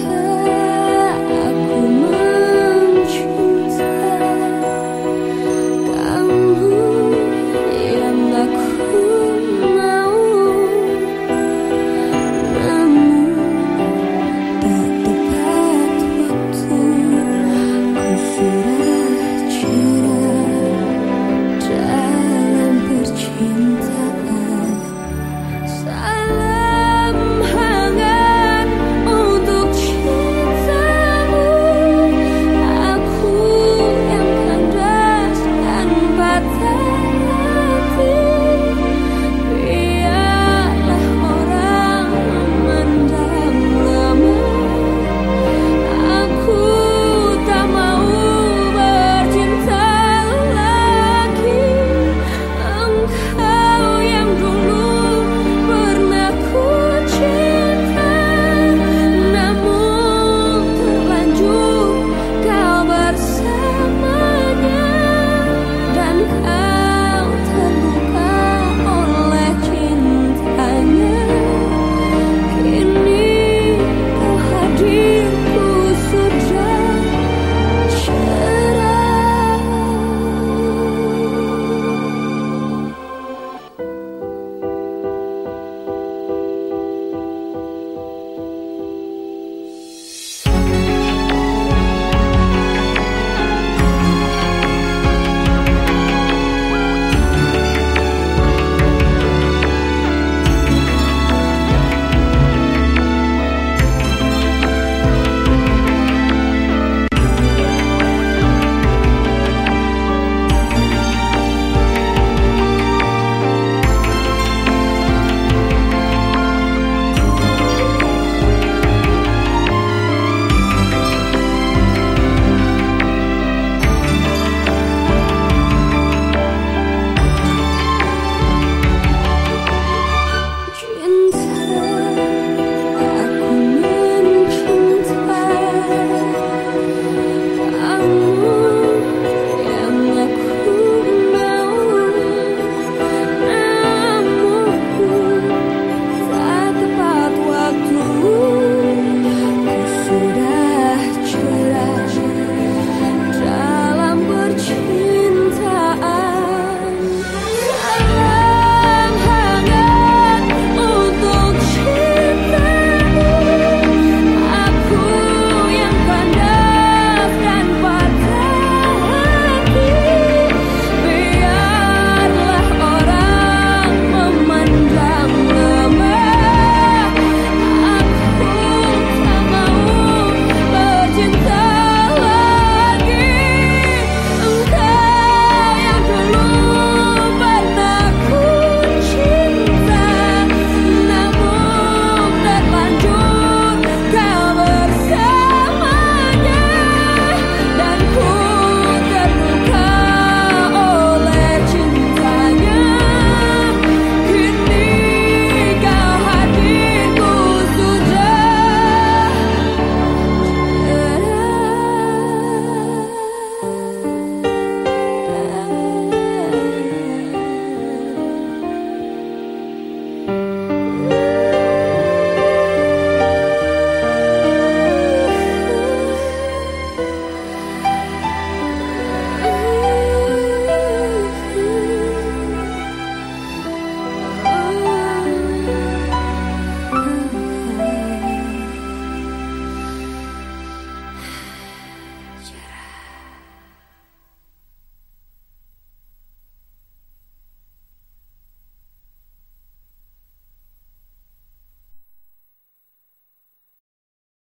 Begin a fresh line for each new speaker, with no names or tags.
hurt.